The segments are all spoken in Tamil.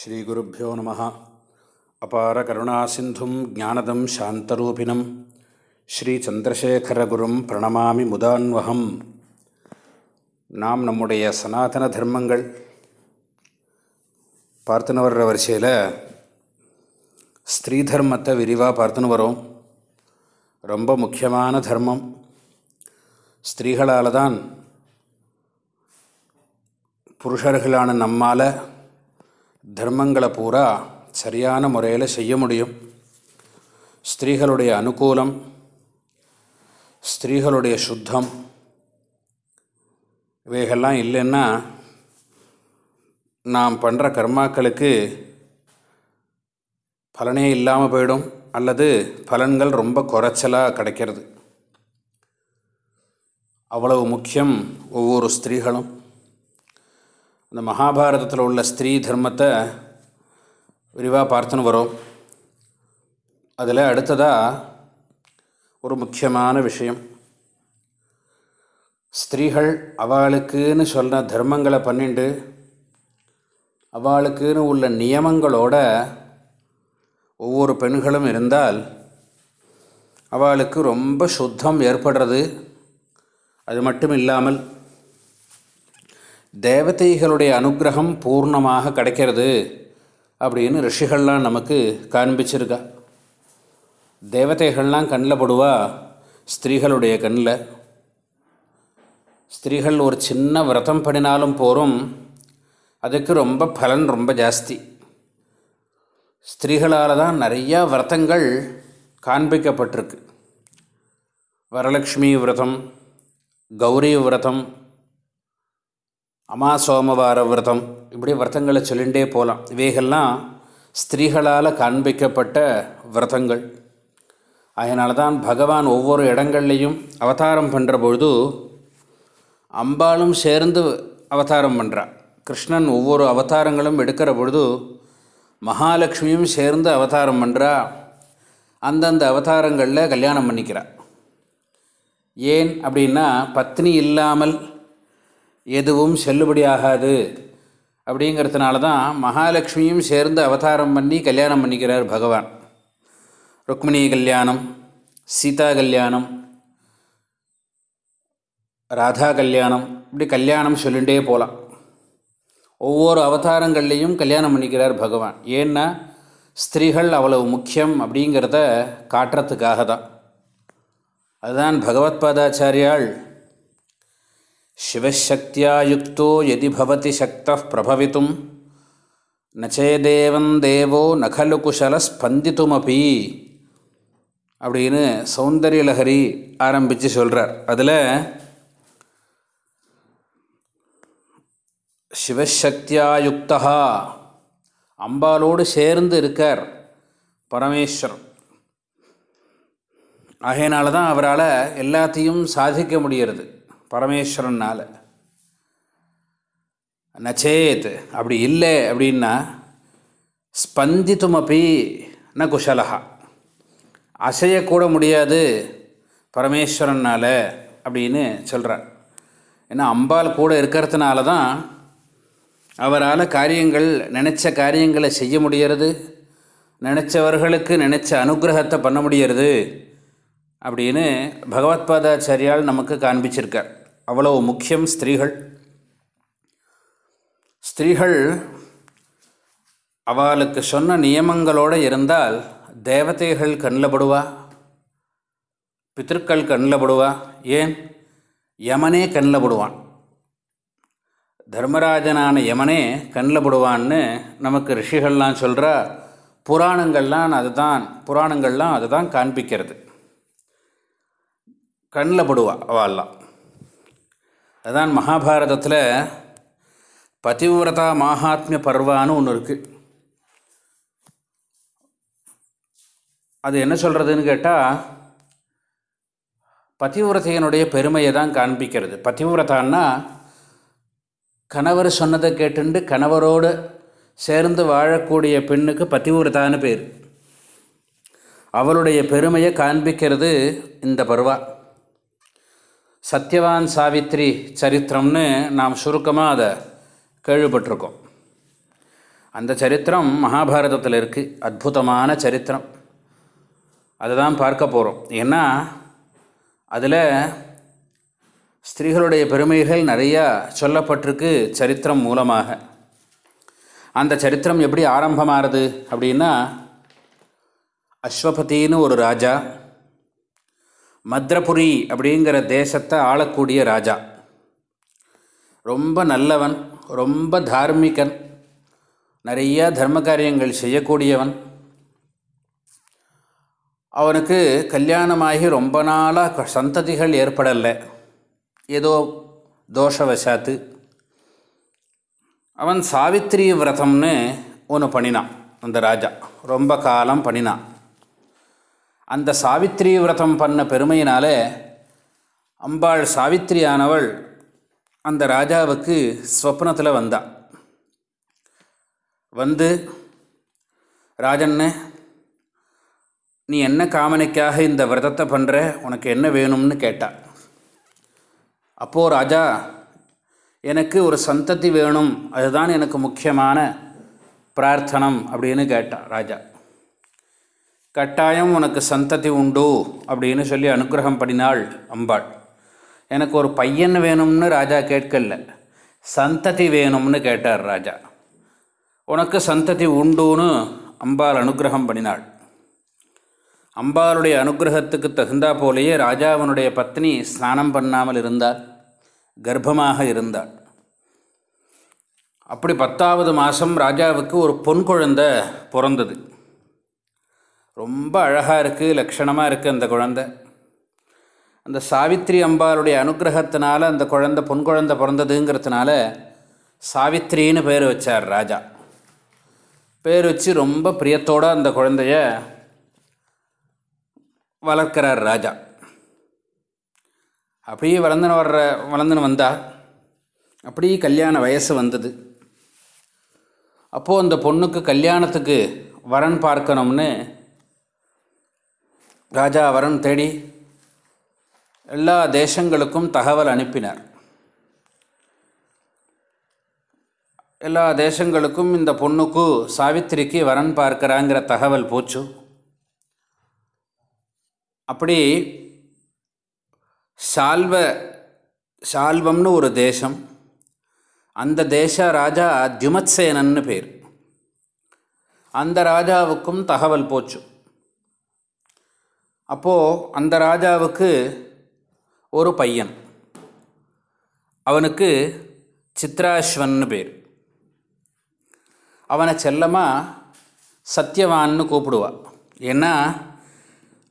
ஸ்ரீகுருப்போ நம. அபார கருணாசிந்தும் ஜானதம் சாந்தரூபிணம். ஸ்ரீச்சந்திரசேகரகுரும் பிரணமாமி முதான்வகம். நாம் நம்முடைய சனாதன தர்மங்கள். பார்த்துன்னு வர்ற வரிசையில் ஸ்திரீ தர்மத்தை விரிவாக பார்த்துன்னு வரோம். ரொம்ப முக்கியமான தர்மம். ஸ்திரீகளால் தான் புருஷர்களான நம்மால் தர்மங்களை பூரா சரியான முறையில் செய்ய முடியும். ஸ்திரீகளுடைய அனுகூலம் ஸ்திரீகளுடைய சுத்தம் இவைகள்லாம் இல்லைன்னா நாம் பண்ணுற கர்மாக்களுக்கு பலனே இல்லாமல் போயிடும். அல்லது பலன்கள் ரொம்ப குறைச்சலாக கிடைக்கிறது. அவ்வளவு முக்கியம் ஒவ்வொரு ஸ்திரீகளும். இந்த மகாபாரதத்தில் உள்ள ஸ்திரீ தர்மத்தை விரிவாக பார்த்துன்னு வரோம். அதில் அடுத்ததாக ஒரு முக்கியமான விஷயம். ஸ்திரீகள் அவளுக்குன்னு சொன்ன தர்மங்களை பண்ணிண்டு அவளுக்குன்னு உள்ள நியமங்களோட ஒவ்வொரு பெண்களும் இருந்தால் அவளுக்கு ரொம்ப சுத்தம் ஏற்படுறது. அது மட்டும் இல்லாமல் தேவதைகளுடைய அனுகிரகம் பூர்ணமாக கிடைக்கிறது அப்படின்னு ரிஷிகள்லாம் நமக்கு காண்பிச்சிருக்கா. தேவதைகள்லாம் கண்ணில் படுவா ஸ்திரீகளுடைய கண்ணில். ஸ்திரீகள் ஒரு சின்ன விரதம் பண்ணினாலும் போகும் அதுக்கு ரொம்ப பலன் ரொம்ப ஜாஸ்தி. ஸ்திரீகளால் தான் நிறையா விரதங்கள் காண்பிக்கப்பட்டிருக்கு. வரலக்ஷ்மி விரதம் கௌரி விரதம் அமா சோமவார விரதம் இப்படி விரதங்களை சொல்லிகிட்டே போகலாம் இவைகள்லாம் ஸ்திரீகளால் காண்பிக்கப்பட்ட விரதங்கள். அதனால தான் பகவான் ஒவ்வொரு இடங்கள்லையும் அவதாரம் பண்ணுற பொழுது அம்பாலும் சேர்ந்து அவதாரம் பண்ணுறா கிருஷ்ணன் ஒவ்வொரு அவதாரங்களும் எடுக்கிற பொழுது மகாலட்சுமியும் சேர்ந்து அவதாரம் பண்ணுறா அந்தந்த அவதாரங்களில் கல்யாணம் பண்ணிக்கிறா ஏன் அப்படின்னா பத்னி இல்லாமல் எதுவும் செல்லுபடியாகாது. அப்படிங்கிறதுனால தான் மகாலட்சுமியும் சேர்ந்து அவதாரம் பண்ணி கல்யாணம் பண்ணிக்கிறார் பகவான். ருக்மிணி கல்யாணம் சீதா கல்யாணம் ராதா கல்யாணம் இப்படி கல்யாணம் சொல்லிகிட்டே போகலாம் ஒவ்வொரு அவதாரங்கள்லேயும் கல்யாணம் பண்ணிக்கிறார் பகவான். ஏன்னா ஸ்திரீகள் அவ்வளவு முக்கியம் அப்படிங்கிறத காட்டுறதுக்காக தான் அதுதான் பகவத்பாதாச்சாரியால் சிவசக்தியா யுக்தோ எதி பவதி சக்த பிரபவித்தும் நச்சேதேவன் தேவோ நகலு குஷல ஸ்பந்தித்துமபி அப்படின்னு சௌந்தரியலஹரி ஆரம்பித்து சொல்கிறார் அதில் சிவசக்தியா யுக்தா அம்பாலோடு சேர்ந்து இருக்கார் பரமேஸ்வரன் ஆகையினால தான் அவரால் எல்லாத்தையும் சாதிக்க முடிகிறது. பரமேஸ்வரனால். நச்சேத் அப்படி இல்லை அப்படின்னா ஸ்பந்தித்துமப்பி ந குஷலகா அசையக்கூட முடியாது பரமேஸ்வரனால் அப்படின்னு சொல்கிறார் ஏன்னா அம்பாள் கூட இருக்கிறதுனால தான் அவரால் காரியங்கள் நினச்ச காரியங்களை செய்ய முடிகிறது நினச்சவர்களுக்கு நினச்ச அனுகிரகத்தை பண்ண முடிகிறது அப்படின்னு பகவத்பாதாச்சாரியால் நமக்கு காண்பிச்சிருக்கார். அவ்வளோ முக்கியம் ஸ்திரீகள். ஸ்திரீகள் அவளுக்கு சொன்ன நியமங்களோடு இருந்தால் தேவதைகள் கண்ணில் படுவா? பித்திருக்கள் கண்ணில் படுவா? ஏன்? யமனே கண்ணில் படுவான். தர்மராஜனான யமனே கண்ணில் படுவான்னு நமக்கு ரிஷிகள்லாம் சொல்கிறா புராணங்கள்லாம் அதுதான் புராணங்கள்லாம் அதுதான் காண்பிக்கிறது. கண்ணில் படுவா அவெல்லாம் அதுதான் மகாபாரதத்தில் பதிவிரதா மகாத்மிய பர்வான்னு ஒன்று இருக்குது அது என்ன சொல்கிறதுன்னு கேட்டால் பதிவிரதையனுடைய பெருமையை தான் காண்பிக்கிறது. பதிவிரதான்னா கணவர் சொன்னதை கேட்டுண்டு கணவரோடு சேர்ந்து வாழக்கூடிய பெண்ணுக்கு பதிவிரதான்னு பேர். அவளுடைய பெருமையை காண்பிக்கிறது இந்த பருவா. சத்யவான் சாவித்ரி சரித்திரம்னு நாம் சுருக்கமாக அதை கேள்விப்பட்டிருக்கோம். அந்த சரித்திரம் மகாபாரதத்தில் இருக்குது அற்புதமான சரித்திரம். அதுதான் பார்க்க போகிறோம் ஏன்னா அதில் ஸ்திரீகளுடைய பெருமைகள் நிறையா சொல்லப்பட்டிருக்கு சரித்திரம் மூலமாக. அந்த சரித்திரம் எப்படி ஆரம்பமாகிறது அப்படின்னா அஸ்வபதின்னு ஒரு ராஜா மத்ரபுரி அப்படிங்கிற தேசத்தை ஆளக்கூடிய ராஜா. ரொம்ப நல்லவன் ரொம்ப தார்மிகன் நிறையா தர்ம காரியங்கள் செய்யக்கூடியவன். அவனுக்கு கல்யாணமாகி ரொம்ப நாளாக சந்ததிகள் ஏற்படலை. ஏதோ தோஷவசாத்து. அவன் சாவித்திரி விரதம்னு ஒன்று பண்ணினான் அந்த ராஜா. ரொம்ப காலம் பண்ணினான். அந்த சாவித்திரி விரதம் பண்ண பெருமையினால் அம்பாள் சாவித்திரியானவள் அந்த ராஜாவுக்கு ஸ்வப்னத்தில் வந்தாள் வந்து ராஜன்னு நீ என்ன காமனைக்காக இந்த விரதத்தை பண்ணுற உனக்கு என்ன வேணும்னு கேட்டாள் அப்போது ராஜா எனக்கு ஒரு சந்ததி வேணும். அதுதான் எனக்கு முக்கியமான பிரார்த்தனம் அப்படின்னு கேட்டான் ராஜா. கட்டாயம் உனக்கு சந்ததி உண்டு அப்படின்னு சொல்லி அனுகிரகம் பண்ணினாள் அம்பாள். எனக்கு ஒரு பையன் வேணும்னு ராஜா கேட்கல. சந்ததி வேணும்னு கேட்டார் ராஜா. உனக்கு சந்ததி உண்டுன்னு அம்பாள் அனுகிரகம் பண்ணினாள். அம்பாளுடைய அனுகிரகத்துக்கு தகுந்தா போலேயே ராஜாவனுடைய பத்னி ஸ்நானம் பண்ணாமல் இருந்தாள். கர்ப்பமாக இருந்தாள். அப்படி பத்தாவது மாதம் ராஜாவுக்கு ஒரு பொன் குழந்தை பிறந்தது. ரொம்ப அழகாக இருக்குது லக்ஷணமாக இருக்குது அந்த குழந்தை. அந்த சாவித்ரி அம்பாளுடைய அனுகிரகத்தினால அந்த குழந்தை பொன் குழந்தை பிறந்ததுங்கிறதுனால சாவித்ரின்னு பேர் வச்சார் ராஜா. பேர் வச்சு ரொம்ப பிரியத்தோடு அந்த குழந்தைய வளர்க்கிறார் ராஜா. அப்படியே வளர்ந்துன்னு வர்ற வளர்ந்துன்னு வந்தா அப்படியே கல்யாண வயசு வந்தது. அப்போது அந்த பொண்ணுக்கு கல்யாணத்துக்கு வரன் பார்க்கணும்னு ராஜா வரன் தேடி எல்லா தேசங்களுக்கும் தகவல் அனுப்பினார். எல்லா தேசங்களுக்கும் இந்த பொண்ணுக்கு சாவித்திரிக்கு வரன் பார்க்குறாங்கிற தகவல் போச்சு. அப்படி சால்வ சால்வம்னு ஒரு தேசம் அந்த தேச ராஜா தியுமத்சேனன்னு பேர். அந்த ராஜாவுக்கும் தகவல் போச்சு. அப்போது அந்த ராஜாவுக்கு ஒரு பையன். அவனுக்கு சித்ராஸ்வன்னு பேர். அவனை செல்லமாக சத்யவான்னு கூப்பிடுவா. ஏன்னா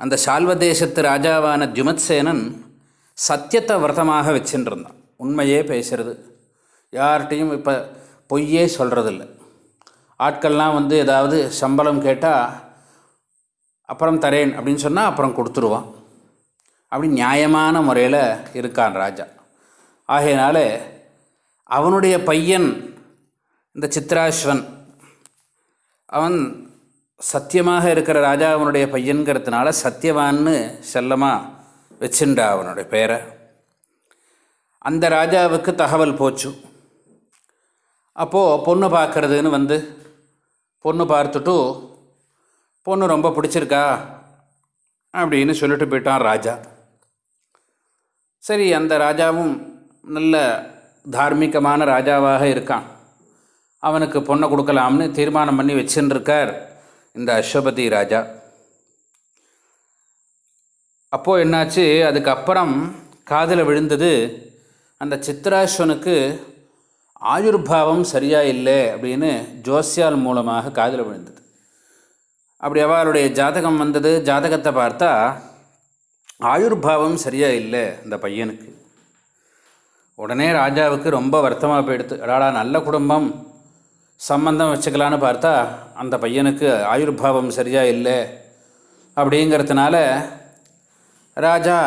அந்த சால்வ தேசத்து ராஜாவான ஜுமத்சேனன் சத்தியத்தை விரதமாக வச்சுட்டு உண்மையே பேசுறது. யார்கிட்டையும் இப்போ பொய்யே சொல்கிறதில்ல ஆட்கள்லாம் வந்து ஏதாவது சம்பளம் கேட்டால் அப்புறம் தரேன் அப்படின்னு சொன்னால் அப்புறம் கொடுத்துருவான். அப்படி நியாயமான முறையில் இருக்கான் ராஜா. ஆகையினால அவனுடைய பையன் இந்த சித்ராஸ்வன் அவன் சத்தியமாக இருக்கிற ராஜா அவனுடைய பையன்கிறதுனால சத்தியவான்னு செல்லமாக வச்சுண்டா அவனுடைய பேரை. அந்த ராஜாவுக்கு தகவல் போச்சு. அப்போது பொண்ணு பார்க்கறதுன்னு வந்து பொண்ணு பார்த்துட்டு பொண்ணு ரொம்ப பிடிச்சிருக்கா? அப்படின்னு சொல்லிட்டு போயிட்டான் ராஜா. சரி அந்த ராஜாவும் நல்ல தார்மீகமான ராஜாவாக இருக்கான். அவனுக்கு பொண்ணை கொடுக்கலாம்னு தீர்மானம் பண்ணி வச்சுருக்கார் இந்த அஸ்வபதி ராஜா. அப்போது என்னாச்சு? அதுக்கப்புறம் காதில் விழுந்தது அந்த சித்ராஸ்வனுக்கு ஆயுர்பாவம் சரியாக இல்லை அப்படின்னு ஜோசியால் மூலமாக காதில் விழுந்தது. அப்படி அவளுடைய ஜாதகம் வந்தது. ஜாதகத்தை பார்த்தா ஆயுர்பாவம் சரியாக இல்லை அந்த பையனுக்கு. உடனே ராஜாவுக்கு ரொம்ப வருத்தமாக போயிடுத்து அடாடா நல்ல குடும்பம். சம்பந்தம் வச்சுக்கலான்னு பார்த்தா அந்த பையனுக்கு ஆயுர்பாவம் சரியாக இல்லை அப்படிங்கிறதுனால ராஜா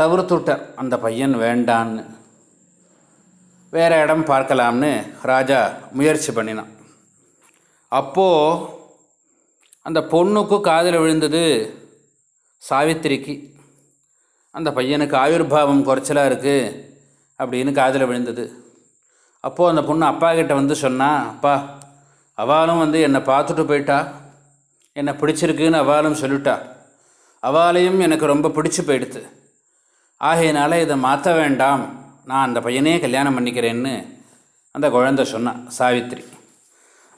தவிர்த்துட்டார். அந்த பையன் வேண்டான்னு. வேறு இடம் பார்க்கலாம்னு ராஜா முயற்சி பண்ணினான். அப்போது அந்த பொண்ணுக்கு காதில் விழுந்தது சாவித்திரிக்கு. அந்த பையனுக்கு ஆயுர்பாவம் குறைச்சலாக இருக்குது அப்படின்னு காதில் விழுந்தது. அப்போது அந்த பொண்ணு அப்பா கிட்ட வந்து சொன்னா அப்பா அவளும் வந்து என்னை பார்த்துட்டு போயிட்டா. என்னை பிடிச்சிருக்குன்னு அவளும் சொல்லிட்டா. அவளையும் எனக்கு ரொம்ப பிடிச்சி போயிடுது ஆகையினால இதை மாற்ற வேண்டாம். நான் அந்த பையனே கல்யாணம் பண்ணிக்கிறேன்னு. அந்த குழந்தை சொன்னான் சாவித்ரி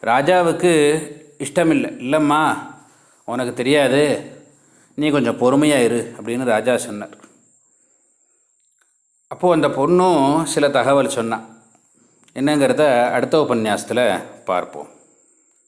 ராஜாவுக்கு இஷ்டமில்லை. இல்லைம்மா உனக்கு தெரியாது. நீ கொஞ்சம் பொறுமையாக இரு அப்படின்னு ராஜா சொன்னார். அப்போது அந்த பொண்ணும் சில தகவல் சொன்னான் என்னங்கிறத அடுத்த உபன்யாசத்தில் பார்ப்போம்.